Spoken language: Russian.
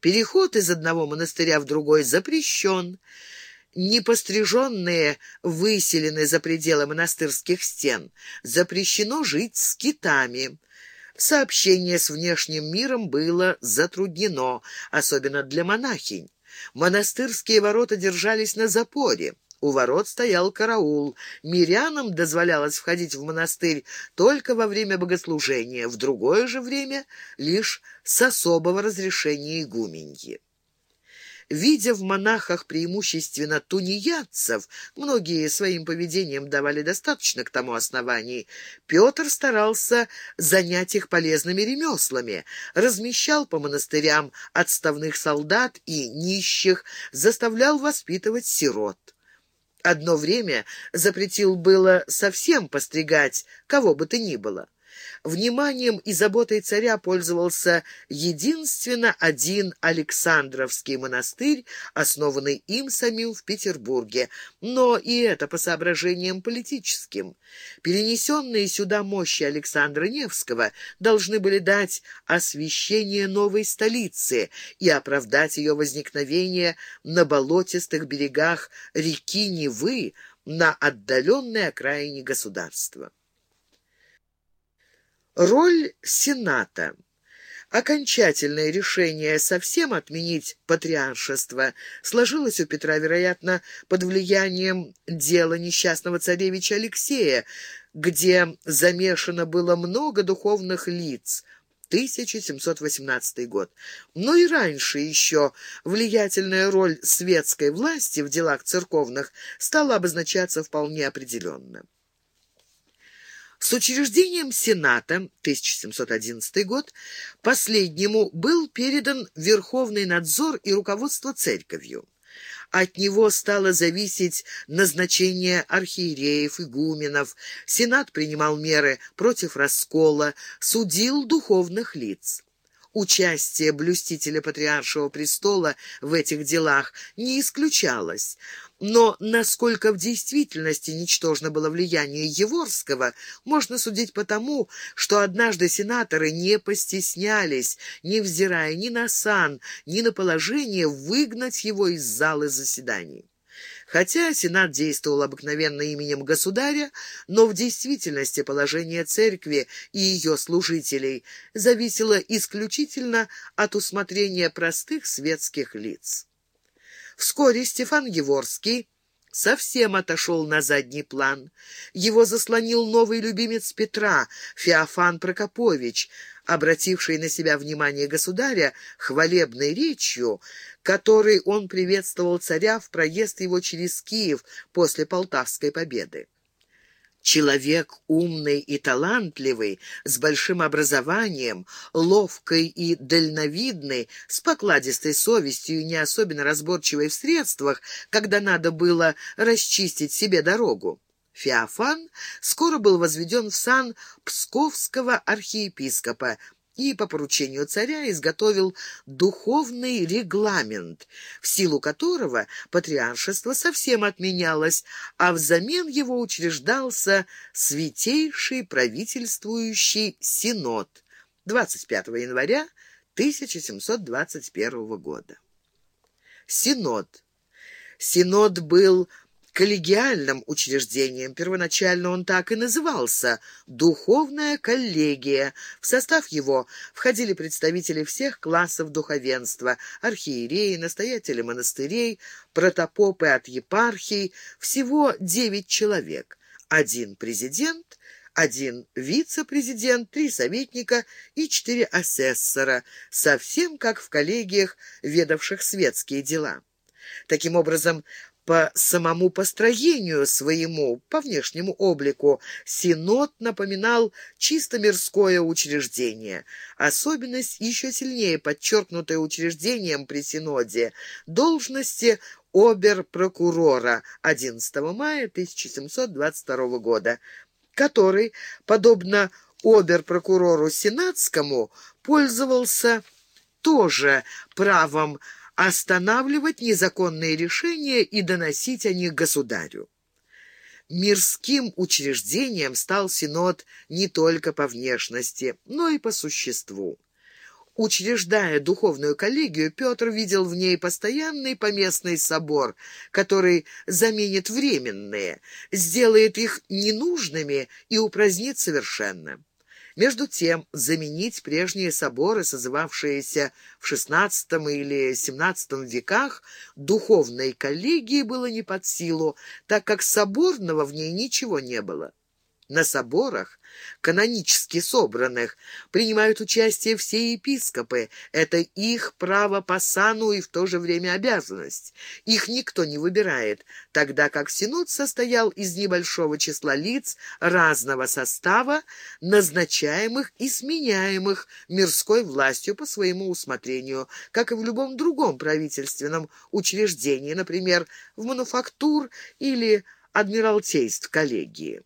Переход из одного монастыря в другой запрещен. Непостриженные выселены за пределы монастырских стен. Запрещено жить с китами. Сообщение с внешним миром было затруднено, особенно для монахинь. Монастырские ворота держались на запоре. У ворот стоял караул. Мирянам дозволялось входить в монастырь только во время богослужения, в другое же время лишь с особого разрешения игуменьи. Видя в монахах преимущественно тунеядцев, многие своим поведением давали достаточно к тому основании, Петр старался занять их полезными ремеслами, размещал по монастырям отставных солдат и нищих, заставлял воспитывать сирот. Одно время запретил было совсем постригать кого бы то ни было. Вниманием и заботой царя пользовался единственно один Александровский монастырь, основанный им самим в Петербурге, но и это по соображениям политическим. Перенесенные сюда мощи Александра Невского должны были дать освещение новой столицы и оправдать ее возникновение на болотистых берегах реки Невы на отдаленной окраине государства. Роль Сената. Окончательное решение совсем отменить патриаршество сложилось у Петра, вероятно, под влиянием дела несчастного царевича Алексея, где замешано было много духовных лиц. 1718 год. Но и раньше еще влиятельная роль светской власти в делах церковных стала обозначаться вполне определенно. С учреждением Сената 1711 год последнему был передан верховный надзор и руководство церковью. От него стало зависеть назначение архиереев, игуменов. Сенат принимал меры против раскола, судил духовных лиц. Участие блюстителя патриаршего престола в этих делах не исключалось, но насколько в действительности ничтожно было влияние Еворского, можно судить потому, что однажды сенаторы не постеснялись, невзирая ни на сан, ни на положение, выгнать его из залы заседаний. Хотя Сенат действовал обыкновенно именем государя, но в действительности положение церкви и ее служителей зависело исключительно от усмотрения простых светских лиц. Вскоре Стефан Еворский совсем отошел на задний план. Его заслонил новый любимец Петра, Феофан Прокопович, обративший на себя внимание государя хвалебной речью, которой он приветствовал царя в проезд его через Киев после Полтавской победы. Человек умный и талантливый, с большим образованием, ловкой и дальновидный, с покладистой совестью и не особенно разборчивой в средствах, когда надо было расчистить себе дорогу. Феофан скоро был возведен в сан псковского архиепископа и по поручению царя изготовил духовный регламент, в силу которого патриаршество совсем отменялось, а взамен его учреждался Святейший правительствующий синод 25 января 1721 года. Синод. Синод был коллегиальным учреждением. Первоначально он так и назывался – «Духовная коллегия». В состав его входили представители всех классов духовенства – архиереи, настоятели монастырей, протопопы от епархий, всего девять человек. Один президент – один вице-президент, три советника и четыре асессора, совсем как в коллегиях, ведавших светские дела. Таким образом, по самому построению своему, по внешнему облику, Синод напоминал чисто мирское учреждение. Особенность, еще сильнее подчеркнутая учреждением при Синоде, должности обер-прокурора 11 мая 1722 года, который, подобно обер-прокурору Сенатскому, пользовался тоже правом останавливать незаконные решения и доносить о них государю. Мирским учреждением стал Синод не только по внешности, но и по существу. Учреждая духовную коллегию, Петр видел в ней постоянный поместный собор, который заменит временные, сделает их ненужными и упразднит совершенно. Между тем, заменить прежние соборы, созывавшиеся в XVI или XVII веках, духовной коллегии было не под силу, так как соборного в ней ничего не было. На соборах, канонически собранных, принимают участие все епископы. Это их право по сану и в то же время обязанность. Их никто не выбирает, тогда как Синод состоял из небольшого числа лиц разного состава, назначаемых и сменяемых мирской властью по своему усмотрению, как и в любом другом правительственном учреждении, например, в мануфактур или адмиралтейств коллегии.